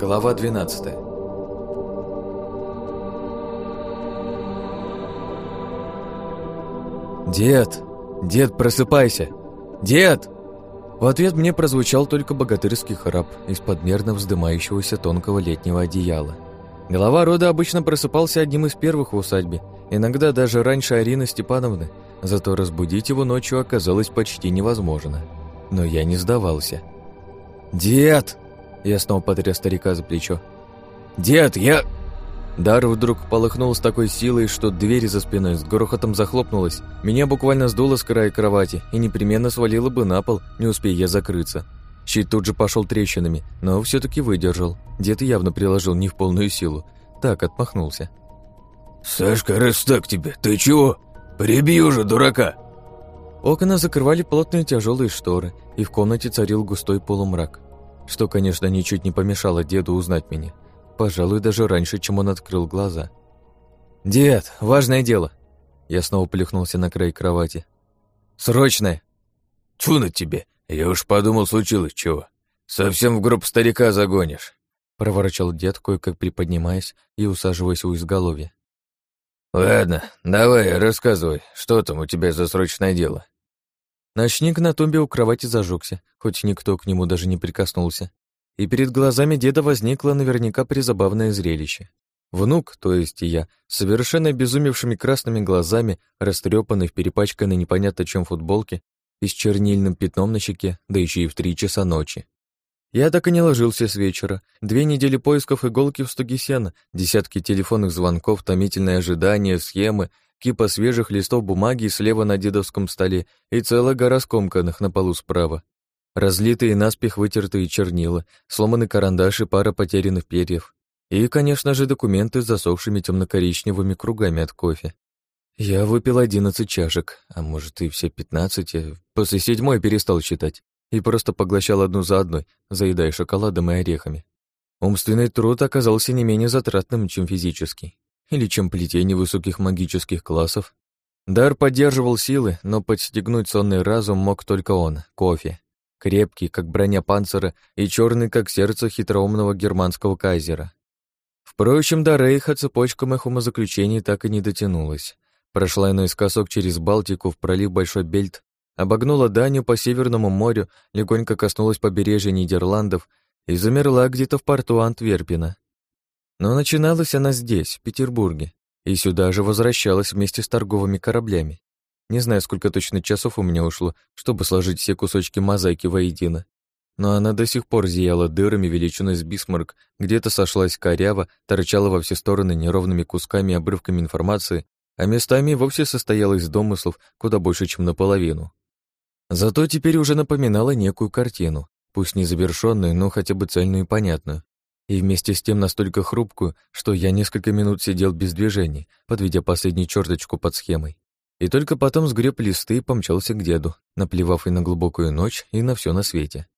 Глава 12 «Дед! Дед, просыпайся! Дед!» В ответ мне прозвучал только богатырский храп из-под мерно вздымающегося тонкого летнего одеяла. Глава рода обычно просыпался одним из первых в усадьбе, иногда даже раньше Арины Степановны, зато разбудить его ночью оказалось почти невозможно. Но я не сдавался. «Дед!» Я снова потряс старика за плечо. «Дед, я...» Дар вдруг полыхнул с такой силой, что дверь за спиной с грохотом захлопнулась. Меня буквально сдуло с края кровати и непременно свалило бы на пол, не успея я закрыться. Щит тут же пошел трещинами, но все таки выдержал. Дед явно приложил не в полную силу. Так, отмахнулся. «Сашка, раз так тебе, ты чего? Прибью же, дурака!» Окна закрывали плотные тяжелые шторы, и в комнате царил густой полумрак что, конечно, ничуть не помешало деду узнать меня. Пожалуй, даже раньше, чем он открыл глаза. «Дед, важное дело!» Я снова плюхнулся на край кровати. «Срочное!» «Тьфу на тебе! Я уж подумал, случилось чего. Совсем в гроб старика загонишь!» проворчал дед, кое-как приподнимаясь и усаживаясь у изголовья. «Ладно, давай, рассказывай, что там у тебя за срочное дело?» Ночник на тумбе у кровати зажегся, хоть никто к нему даже не прикоснулся. И перед глазами деда возникло наверняка призабавное зрелище. Внук, то есть я, совершенно обезумевшими красными глазами, растрепанный в перепачканной непонятно чем футболке и с чернильным пятном на щеке, да еще и в три часа ночи. Я так и не ложился с вечера. Две недели поисков иголки в стоге сена, десятки телефонных звонков, томительное ожидание, схемы, кипа свежих листов бумаги слева на дедовском столе и целая гора скомканных на полу справа. Разлитые наспех вытертые чернила, сломанный карандаш и пара потерянных перьев. И, конечно же, документы с засохшими темно-коричневыми кругами от кофе. Я выпил одиннадцать чашек, а может и все пятнадцать, после седьмой перестал читать и просто поглощал одну за одной, заедая шоколадом и орехами. Умственный труд оказался не менее затратным, чем физический или чем плетение высоких магических классов. Дар поддерживал силы, но подстегнуть сонный разум мог только он, кофе. Крепкий, как броня панцира, и черный, как сердце хитроумного германского кайзера. Впрочем, до Рейха цепочка моих умозаключений так и не дотянулась. Прошла наискосок через Балтику в пролив Большой Бельт, обогнула Данию по Северному морю, легонько коснулась побережья Нидерландов и замерла где-то в порту Антверпена. Но начиналась она здесь, в Петербурге, и сюда же возвращалась вместе с торговыми кораблями. Не знаю, сколько точно часов у меня ушло, чтобы сложить все кусочки мозаики воедино. Но она до сих пор зияла дырами величиной с бисмарк, где-то сошлась коряво, торчала во все стороны неровными кусками и обрывками информации, а местами вовсе состояла из домыслов куда больше, чем наполовину. Зато теперь уже напоминала некую картину, пусть не завершенную, но хотя бы цельную и понятную и вместе с тем настолько хрупкую, что я несколько минут сидел без движений, подведя последнюю черточку под схемой. И только потом сгреб листы и помчался к деду, наплевав и на глубокую ночь, и на все на свете.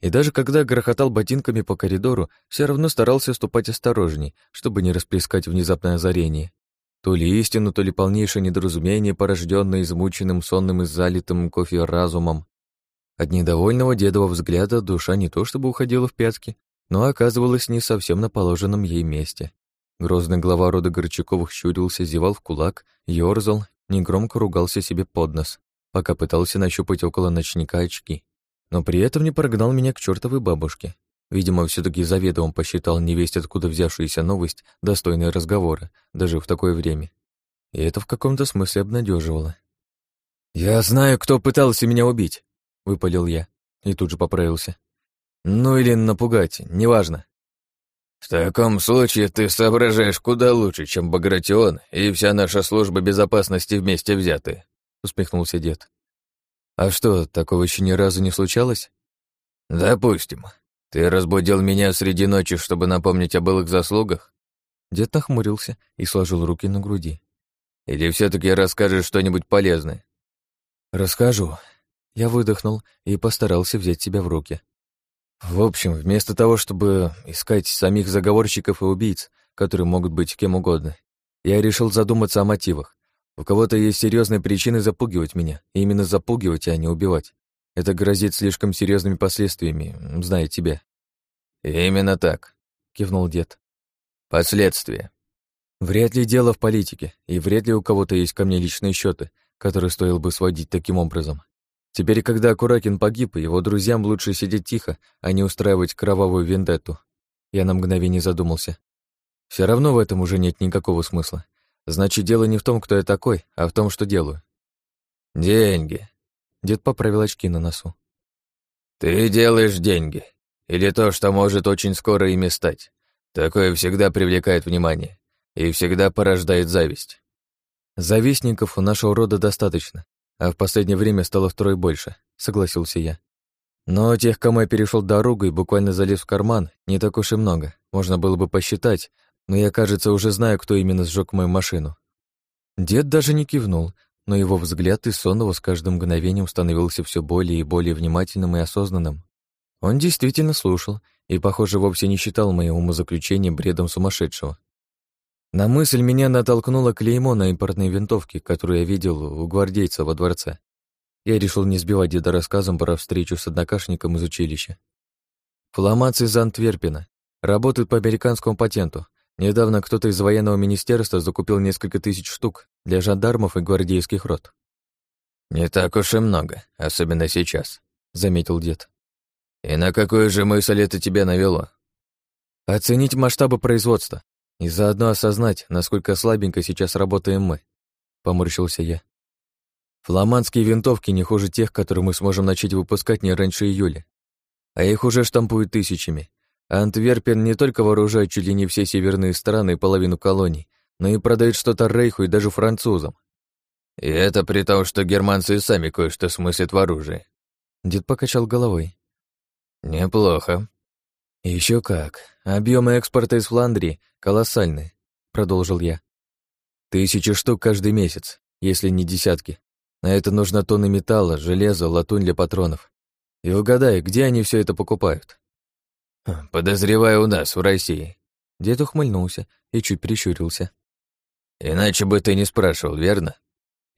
И даже когда грохотал ботинками по коридору, все равно старался ступать осторожней, чтобы не расплескать внезапное озарение. То ли истину, то ли полнейшее недоразумение, порожденное измученным, сонным и залитым кофе разумом. От недовольного дедового взгляда душа не то чтобы уходила в пятки, но оказывалась не совсем на положенном ей месте. Грозный глава рода Горчаковых щурился, зевал в кулак, ёрзал, негромко ругался себе под нос, пока пытался нащупать около ночника очки. Но при этом не прогнал меня к чертовой бабушке. Видимо, все таки заведомо посчитал невесть, откуда взявшаяся новость, достойной разговора, даже в такое время. И это в каком-то смысле обнадеживало. «Я знаю, кто пытался меня убить», — выпалил я, и тут же поправился. Ну или напугать, неважно. В таком случае ты соображаешь куда лучше, чем Багратион и вся наша служба безопасности вместе взятые, усмехнулся дед. А что, такого еще ни разу не случалось? Допустим. Ты разбудил меня среди ночи, чтобы напомнить о былых заслугах? Дед нахмурился и сложил руки на груди. Или все таки расскажешь что-нибудь полезное? Расскажу. Я выдохнул и постарался взять себя в руки. В общем, вместо того, чтобы искать самих заговорщиков и убийц, которые могут быть кем угодно, я решил задуматься о мотивах. У кого-то есть серьезные причины запугивать меня, и именно запугивать, а не убивать. Это грозит слишком серьезными последствиями, зная тебя. Именно так. кивнул дед. Последствия. Вряд ли дело в политике, и вряд ли у кого-то есть ко мне личные счеты, которые стоило бы сводить таким образом. Теперь, когда Куракин погиб, его друзьям лучше сидеть тихо, а не устраивать кровавую вендетту. Я на мгновение задумался. Все равно в этом уже нет никакого смысла. Значит, дело не в том, кто я такой, а в том, что делаю. Деньги. Дед поправил очки на носу. Ты делаешь деньги. Или то, что может очень скоро ими стать. Такое всегда привлекает внимание и всегда порождает зависть. Завистников у нашего рода достаточно, а в последнее время стало втрое больше, согласился я. Но тех, кому я перешел дорогу и буквально залез в карман, не так уж и много. Можно было бы посчитать, но я, кажется, уже знаю, кто именно сжег мою машину. Дед даже не кивнул, но его взгляд из сонного с каждым мгновением становился все более и более внимательным и осознанным. Он действительно слушал и, похоже, вовсе не считал мои умозаключения бредом сумасшедшего. На мысль меня натолкнуло клеймо на импортной винтовке, которую я видел у гвардейца во дворце. Я решил не сбивать деда рассказом про встречу с однокашником из училища. Фламац из Антверпена. Работает по американскому патенту. Недавно кто-то из военного министерства закупил несколько тысяч штук для жандармов и гвардейских рот. «Не так уж и много, особенно сейчас», — заметил дед. «И на какую же мысль это тебя навело?» «Оценить масштабы производства и заодно осознать, насколько слабенько сейчас работаем мы», — поморщился я. «Фламандские винтовки не хуже тех, которые мы сможем начать выпускать не раньше июля. А их уже штампуют тысячами, Антверпен не только вооружает чуть ли не все северные страны и половину колоний, но и продает что-то Рейху и даже французам. И это при том, что германцы сами кое-что смыслят в оружии. Дед покачал головой. Неплохо. Еще как. Объемы экспорта из Фландрии колоссальны, продолжил я. Тысячи штук каждый месяц, если не десятки. На это нужно тонны металла, железа, латунь для патронов. И угадай, где они все это покупают? «Подозреваю у нас, в России». Дед ухмыльнулся и чуть прищурился. «Иначе бы ты не спрашивал, верно?»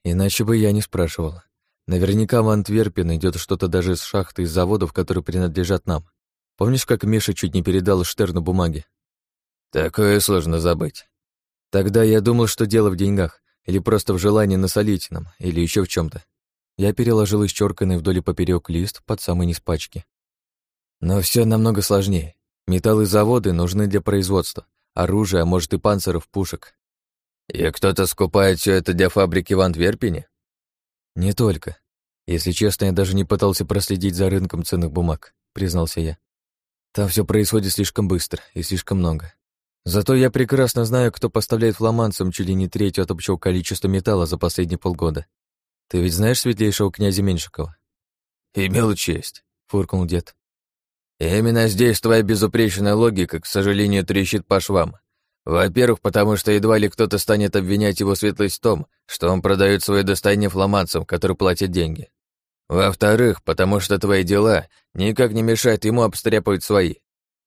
«Иначе бы я не спрашивал. Наверняка в Антверпен идет что-то даже из шахты, из заводов, которые принадлежат нам. Помнишь, как Миша чуть не передал Штерну бумаги?» «Такое сложно забыть». Тогда я думал, что дело в деньгах, или просто в желании насолить нам, или еще в чем то Я переложил исчерканный вдоль и поперек лист под самый низ пачки. Но все намного сложнее. Металлы заводы нужны для производства. Оружия, а может и панциров, пушек. И кто-то скупает все это для фабрики в Антверпене? Не только. Если честно, я даже не пытался проследить за рынком ценных бумаг, признался я. Там все происходит слишком быстро и слишком много. Зато я прекрасно знаю, кто поставляет фламандцам чуть ли не третью от общего количества металла за последние полгода. Ты ведь знаешь светлейшего князя Меньшикова? Имел честь, фыркнул дед. И именно здесь твоя безупречная логика, к сожалению, трещит по швам. Во-первых, потому что едва ли кто-то станет обвинять его светлость в том, что он продает свое достояние фламандцам, которые платят деньги. Во-вторых, потому что твои дела никак не мешают ему обстряпывать свои.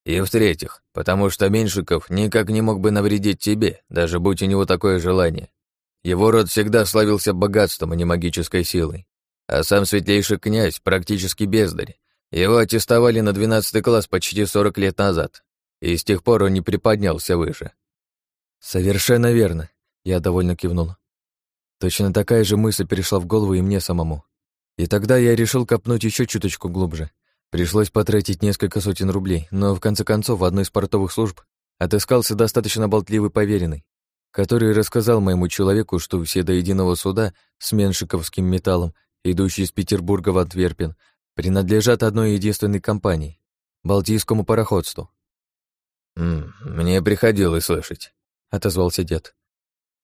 И в-третьих, потому что Меньшиков никак не мог бы навредить тебе, даже будь у него такое желание. Его род всегда славился богатством, а не магической силой. А сам светлейший князь практически бездарь, его аттестовали на 12 класс почти 40 лет назад, и с тех пор он не приподнялся выше. Совершенно верно, я довольно кивнул. Точно такая же мысль перешла в голову и мне самому. И тогда я решил копнуть еще чуточку глубже. Пришлось потратить несколько сотен рублей, но в конце концов в одной из портовых служб отыскался достаточно болтливый поверенный, который рассказал моему человеку, что все до единого суда с меншиковским металлом, идущий из Петербурга в Антверпен, принадлежат одной единственной компании — Балтийскому пароходству. «М «Мне приходилось слышать», — отозвался дед.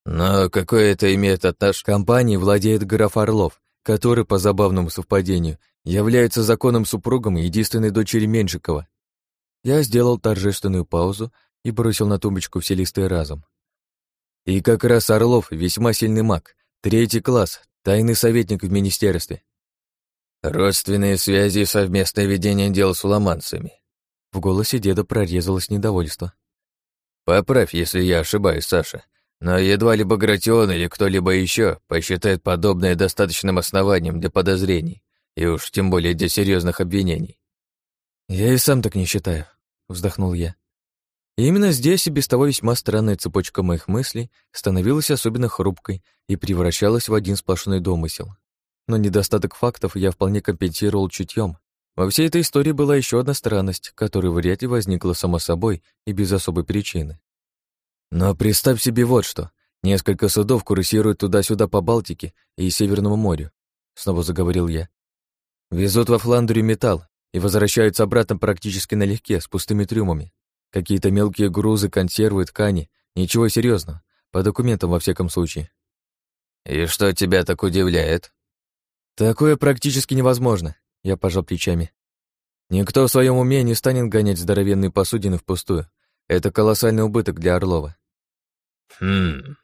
«Но какое это имеет отношение?» Компанией владеет граф Орлов, который, по забавному совпадению, является законным супругом единственной дочери Меньшикова. Я сделал торжественную паузу и бросил на тумбочку все разом. И как раз Орлов весьма сильный маг, третий класс, тайный советник в министерстве. Родственные связи и совместное ведение дел с уламанцами. В голосе деда прорезалось недовольство. Поправь, если я ошибаюсь, Саша, но едва ли Багратион или кто-либо еще посчитает подобное достаточным основанием для подозрений, и уж тем более для серьезных обвинений. Я и сам так не считаю, вздохнул я. И именно здесь и без того весьма странная цепочка моих мыслей становилась особенно хрупкой и превращалась в один сплошной домысел. Но недостаток фактов я вполне компенсировал чутьем. Во всей этой истории была еще одна странность, которая вряд ли возникла само собой и без особой причины. Но представь себе вот что. Несколько судов курсируют туда-сюда по Балтике и Северному морю, снова заговорил я. Везут во Фландрию металл и возвращаются обратно практически налегке, с пустыми трюмами. Какие-то мелкие грузы, консервы, ткани. Ничего серьезного. По документам, во всяком случае. «И что тебя так удивляет?» «Такое практически невозможно», — я пожал плечами. «Никто в своем уме не станет гонять здоровенные посудины впустую. Это колоссальный убыток для Орлова». «Хм...»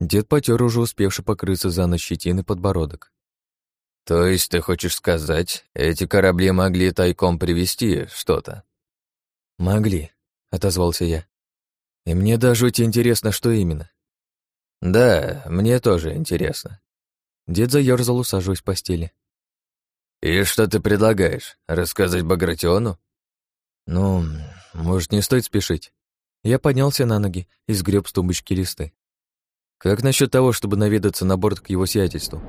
Дед потер уже успевший покрыться за ночь щетины подбородок. «То есть ты хочешь сказать, эти корабли могли тайком привезти что-то?» «Могли», — отозвался я. «И мне даже жуть интересно, что именно». «Да, мне тоже интересно». Дед заёрзал, усаживаясь в постели. «И что ты предлагаешь? Рассказать Багратиону?» «Ну, может, не стоит спешить?» Я поднялся на ноги и сгреб с тумбочки листы. «Как насчет того, чтобы наведаться на борт к его сиятельству?»